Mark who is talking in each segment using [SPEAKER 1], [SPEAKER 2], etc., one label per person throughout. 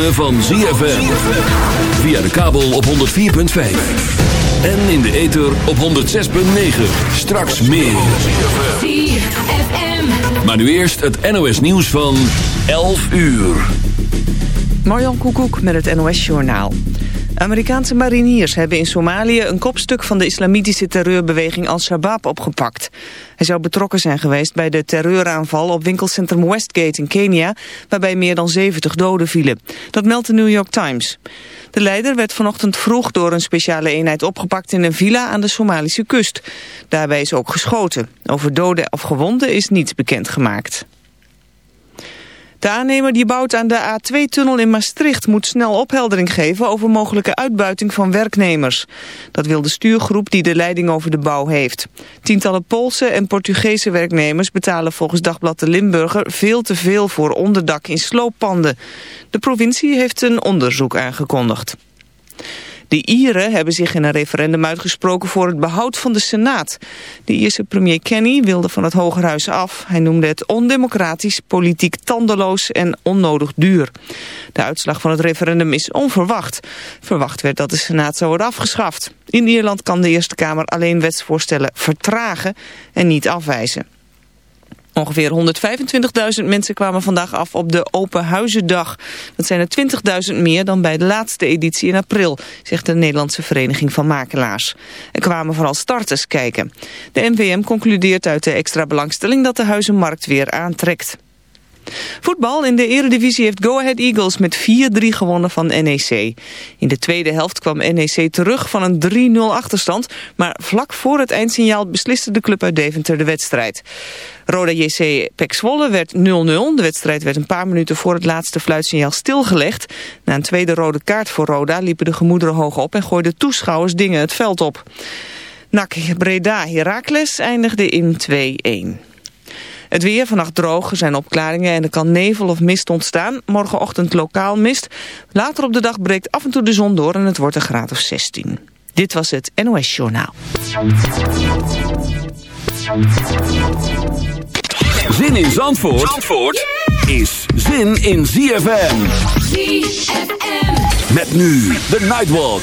[SPEAKER 1] ritme van ZFM. Via de kabel op 104.5. En in de ether op 106.9. Straks meer. ZFM. Maar nu eerst het NOS nieuws van 11 uur.
[SPEAKER 2] Marjan Koekoek met het NOS Journaal. Amerikaanse mariniers hebben in Somalië een kopstuk van de islamitische terreurbeweging Al-Shabaab opgepakt. Hij zou betrokken zijn geweest bij de terreuraanval op winkelcentrum Westgate in Kenia, waarbij meer dan 70 doden vielen. Dat meldt de New York Times. De leider werd vanochtend vroeg door een speciale eenheid opgepakt in een villa aan de Somalische kust. Daarbij is ook geschoten. Over doden of gewonden is niets bekendgemaakt. De aannemer die bouwt aan de A2-tunnel in Maastricht moet snel opheldering geven over mogelijke uitbuiting van werknemers. Dat wil de stuurgroep die de leiding over de bouw heeft. Tientallen Poolse en Portugese werknemers betalen volgens Dagblad de Limburger veel te veel voor onderdak in slooppanden. De provincie heeft een onderzoek aangekondigd. De Ieren hebben zich in een referendum uitgesproken voor het behoud van de Senaat. De Ierse premier Kenny wilde van het Hogerhuis af. Hij noemde het ondemocratisch, politiek tandeloos en onnodig duur. De uitslag van het referendum is onverwacht. Verwacht werd dat de Senaat zou worden afgeschaft. In Ierland kan de Eerste Kamer alleen wetsvoorstellen vertragen en niet afwijzen. Ongeveer 125.000 mensen kwamen vandaag af op de Open Huizendag. Dat zijn er 20.000 meer dan bij de laatste editie in april, zegt de Nederlandse Vereniging van Makelaars. Er kwamen vooral starters kijken. De NVM concludeert uit de extra belangstelling dat de huizenmarkt weer aantrekt. Voetbal in de eredivisie heeft Go Ahead Eagles met 4-3 gewonnen van NEC. In de tweede helft kwam NEC terug van een 3-0 achterstand, maar vlak voor het eindsignaal besliste de club uit Deventer de wedstrijd. Roda JC Pek werd 0-0. De wedstrijd werd een paar minuten voor het laatste fluitsignaal stilgelegd. Na een tweede rode kaart voor Roda liepen de gemoederen hoog op en gooiden toeschouwers dingen het veld op. NAC Breda Heracles eindigde in 2-1. Het weer vannacht droog, er zijn opklaringen en er kan nevel of mist ontstaan. Morgenochtend lokaal mist. Later op de dag breekt af en toe de zon door en het wordt een graad of 16. Dit was het NOS Journaal.
[SPEAKER 1] Zin in Zandvoort, Zandvoort is zin in ZFM. ZFM. Met nu de Nightwalk.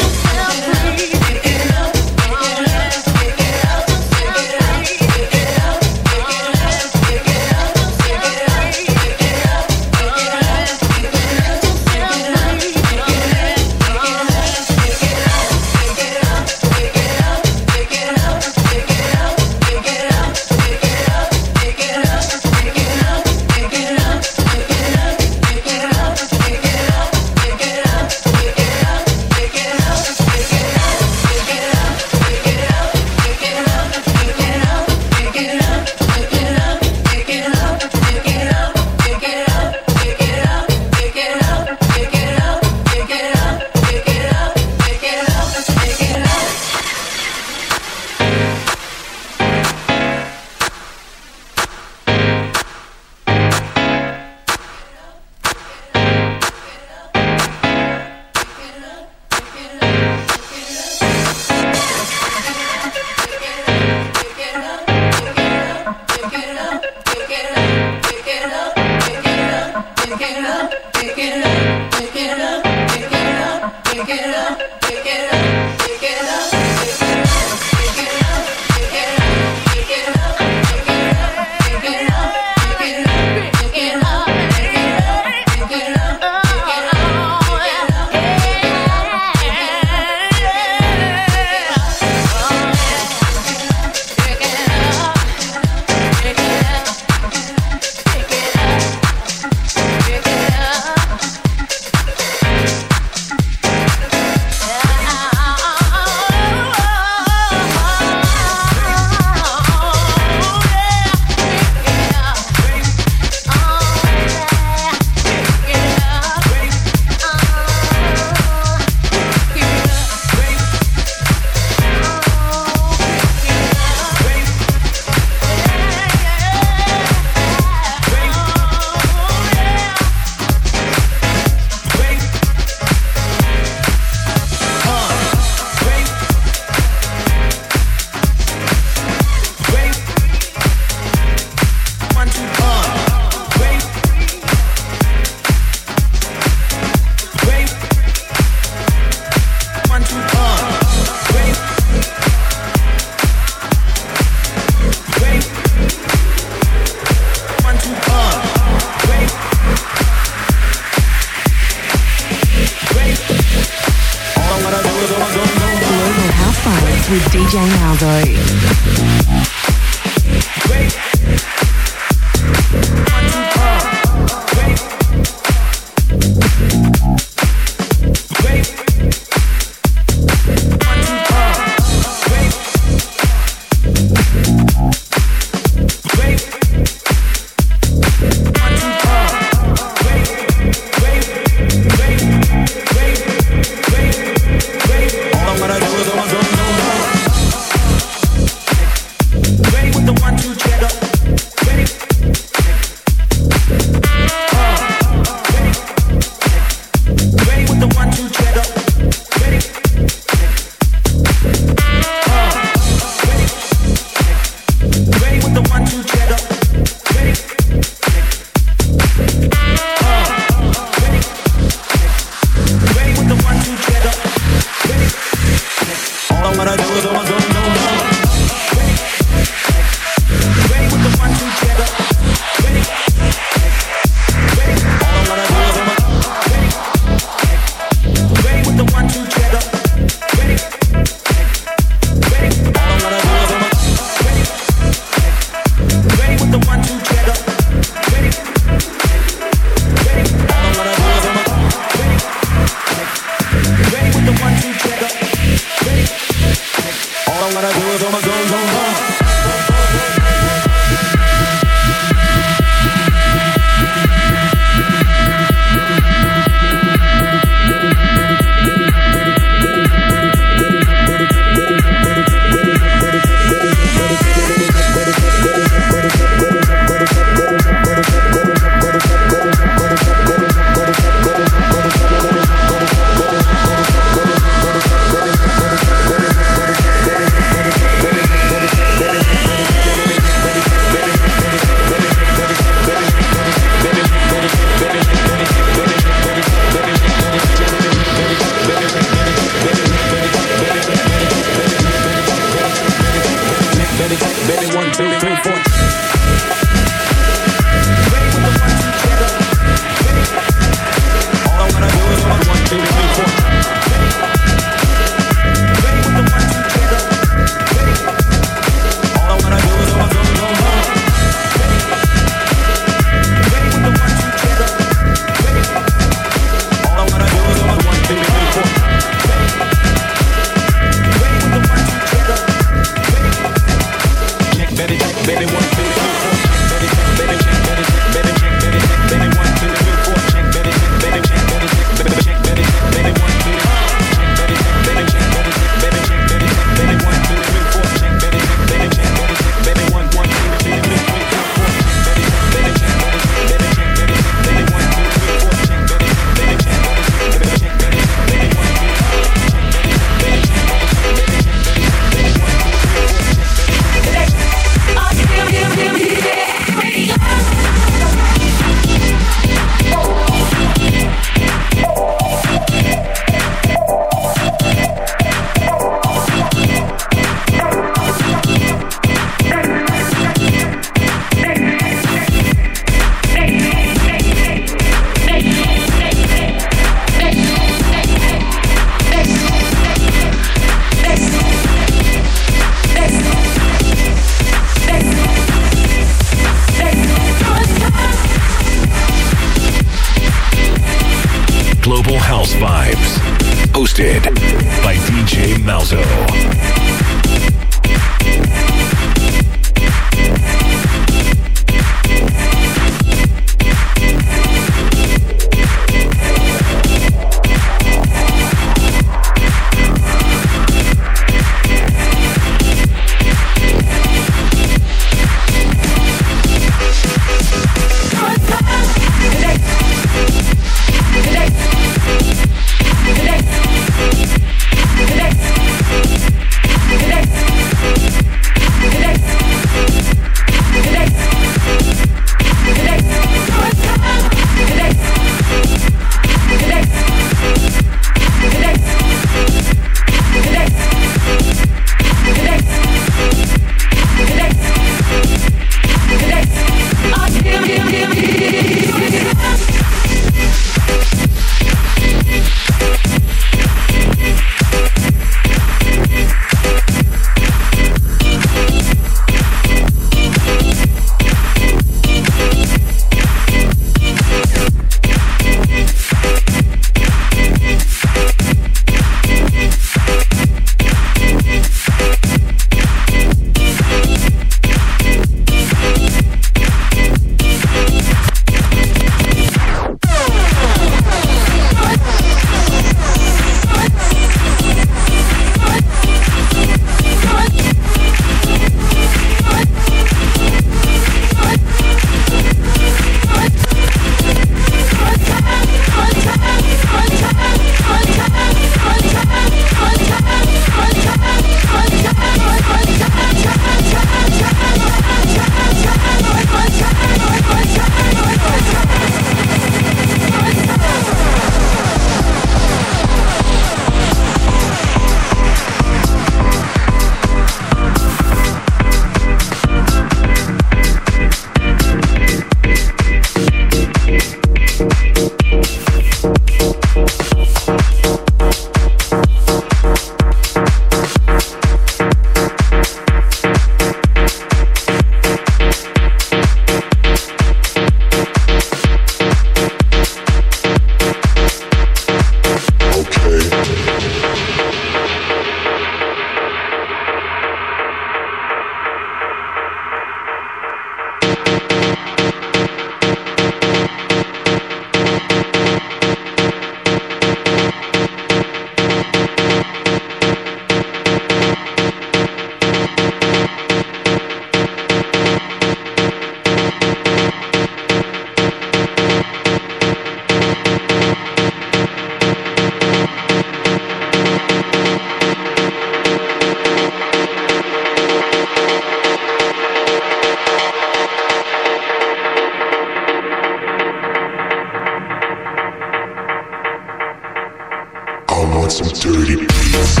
[SPEAKER 3] on some dirty beats.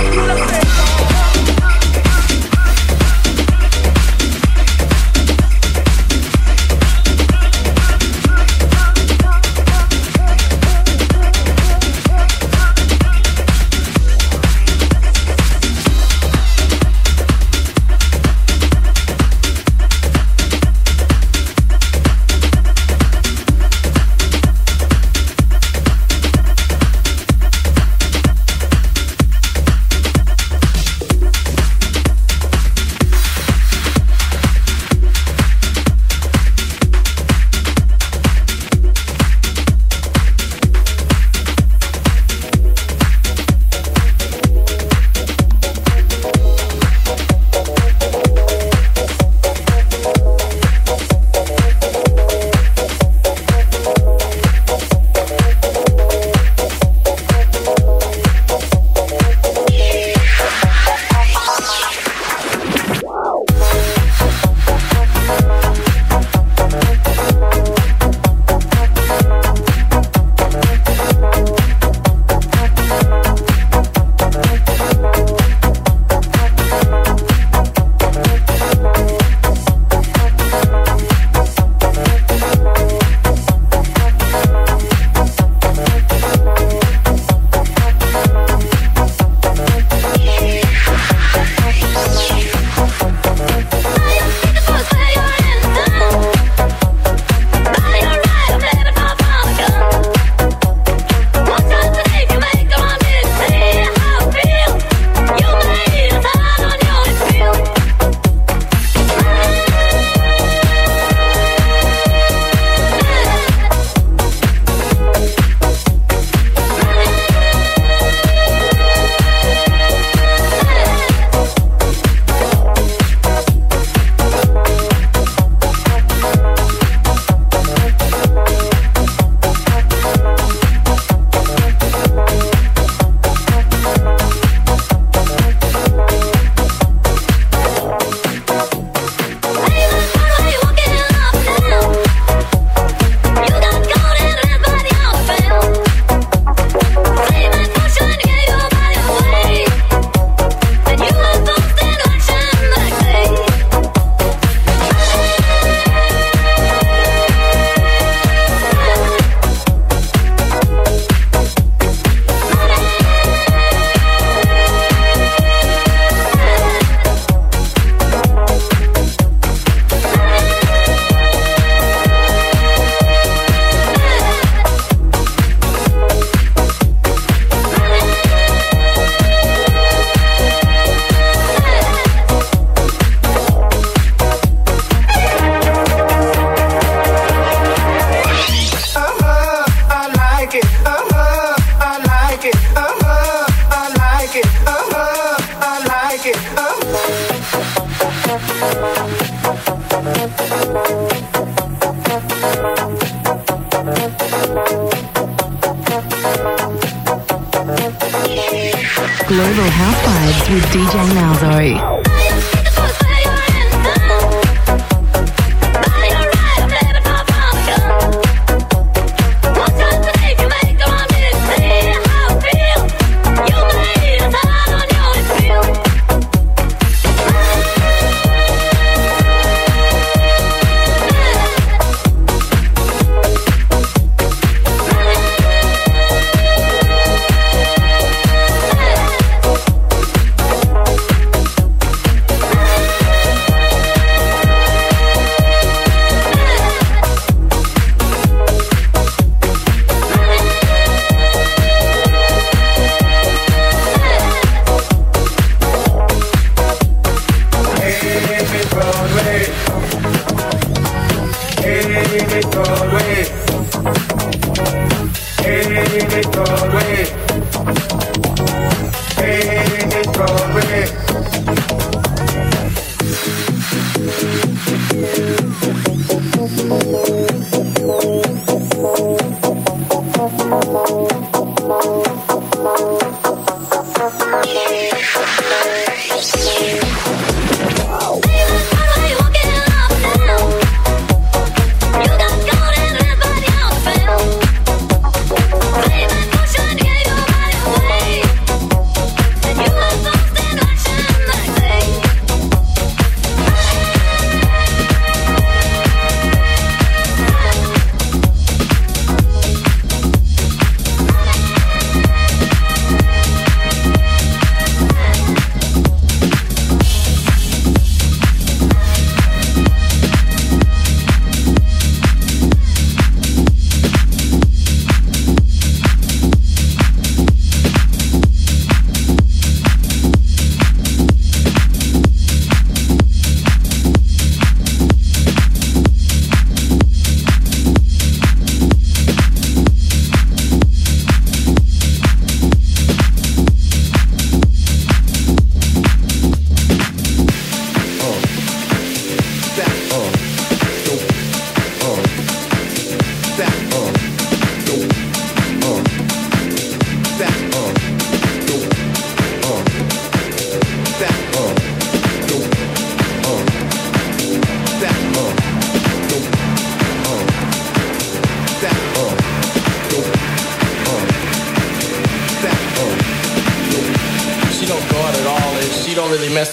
[SPEAKER 4] Make it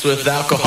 [SPEAKER 4] with
[SPEAKER 5] alcohol.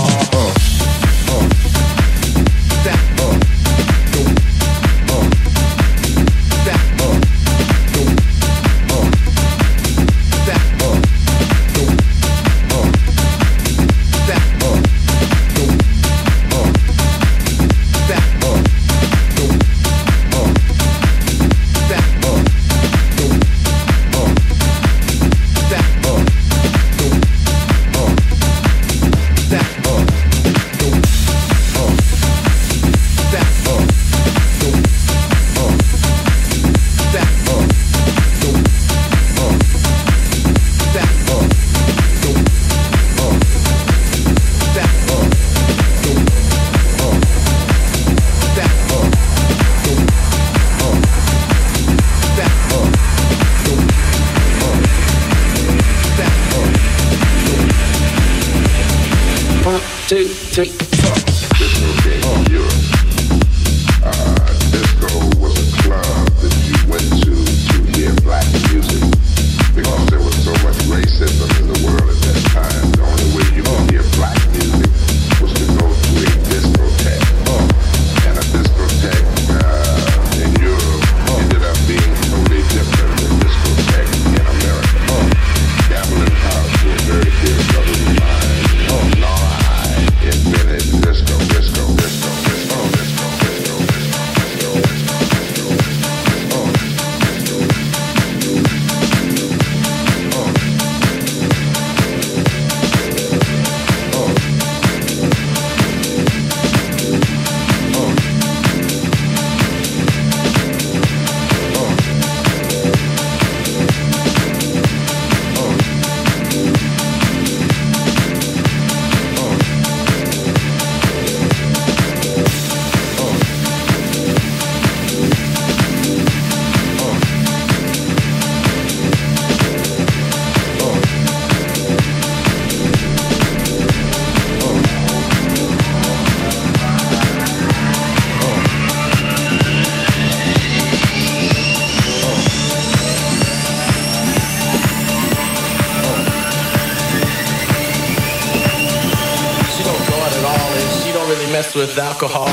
[SPEAKER 6] Alcohol.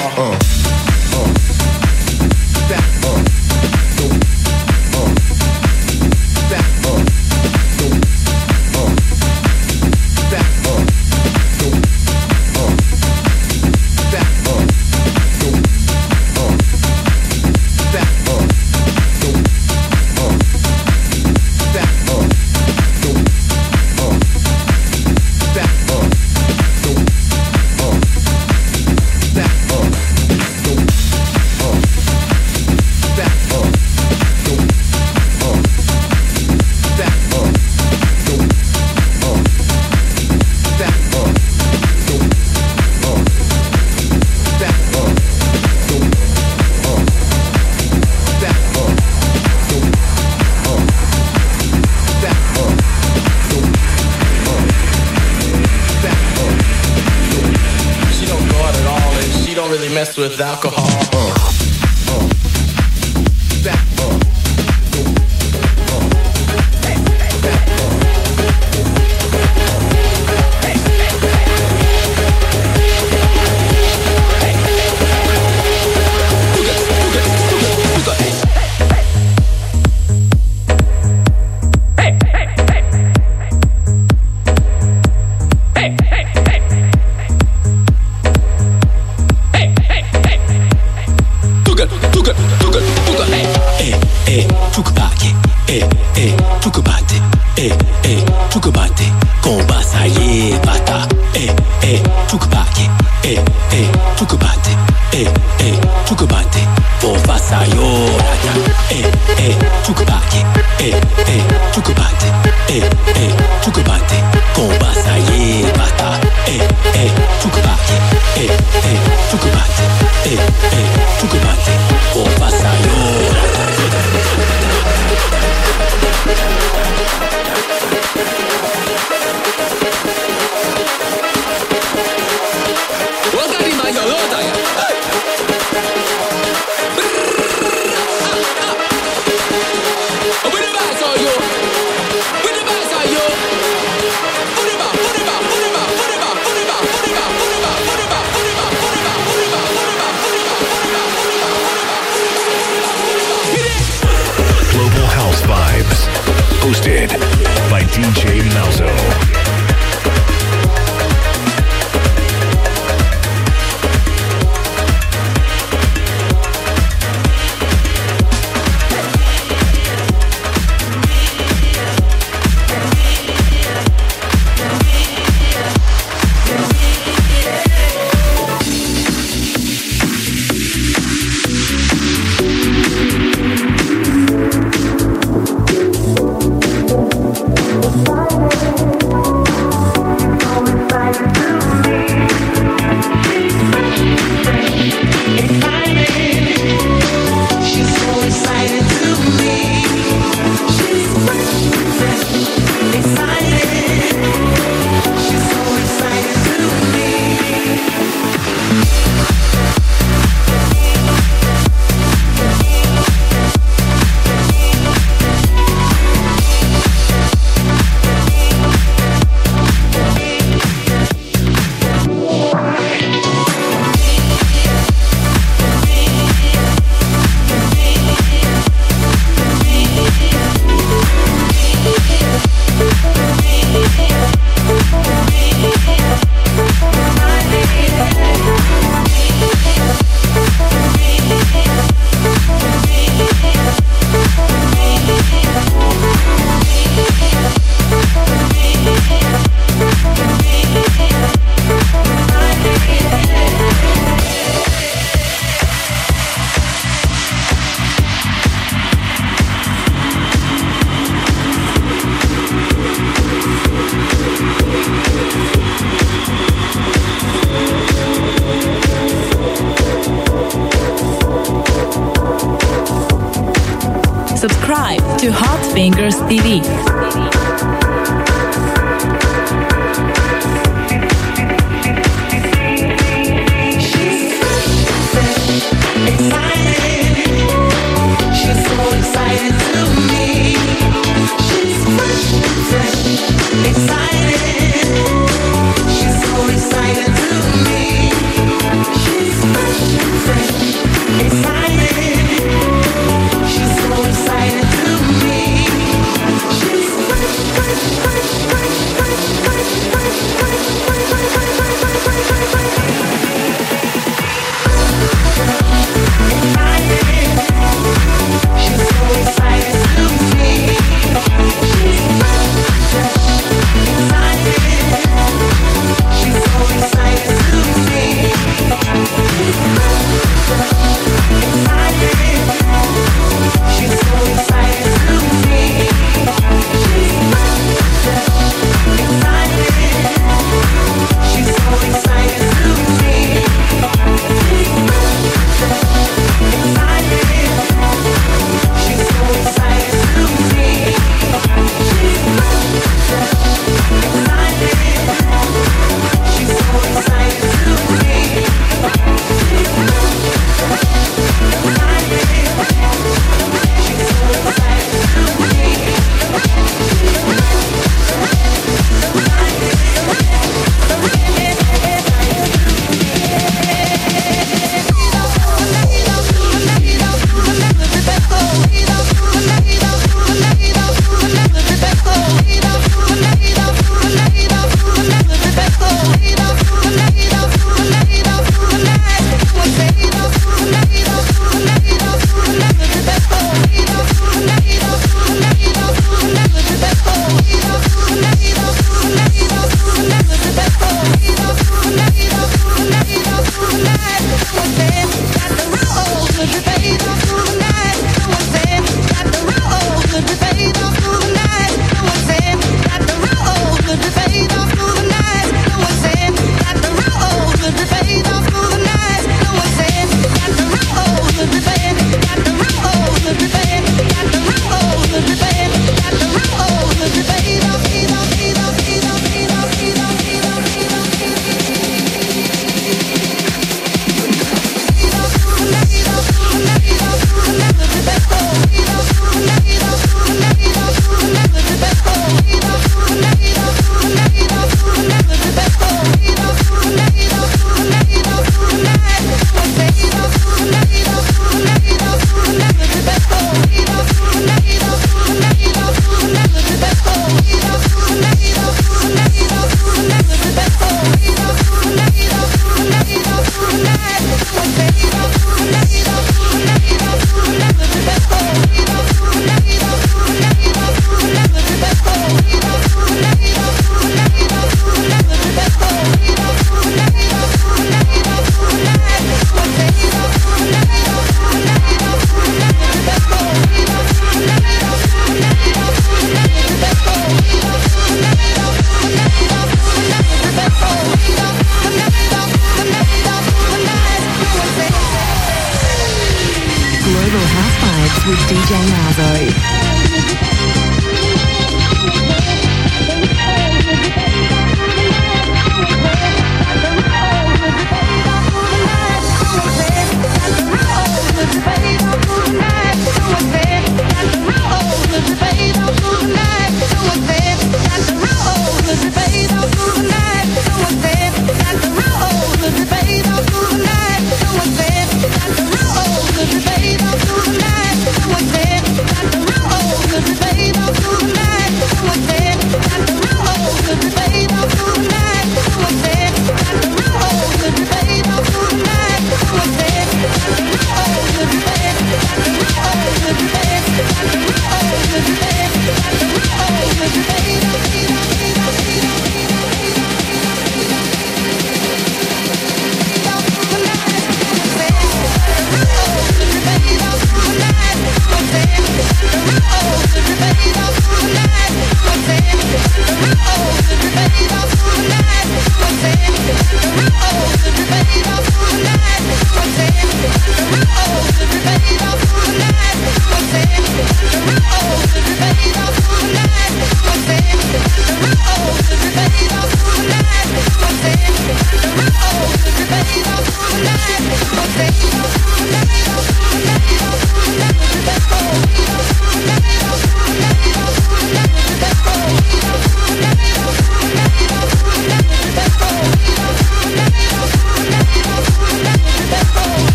[SPEAKER 6] With alcohol.
[SPEAKER 1] DJ
[SPEAKER 7] Girls TV.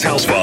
[SPEAKER 1] House Fun.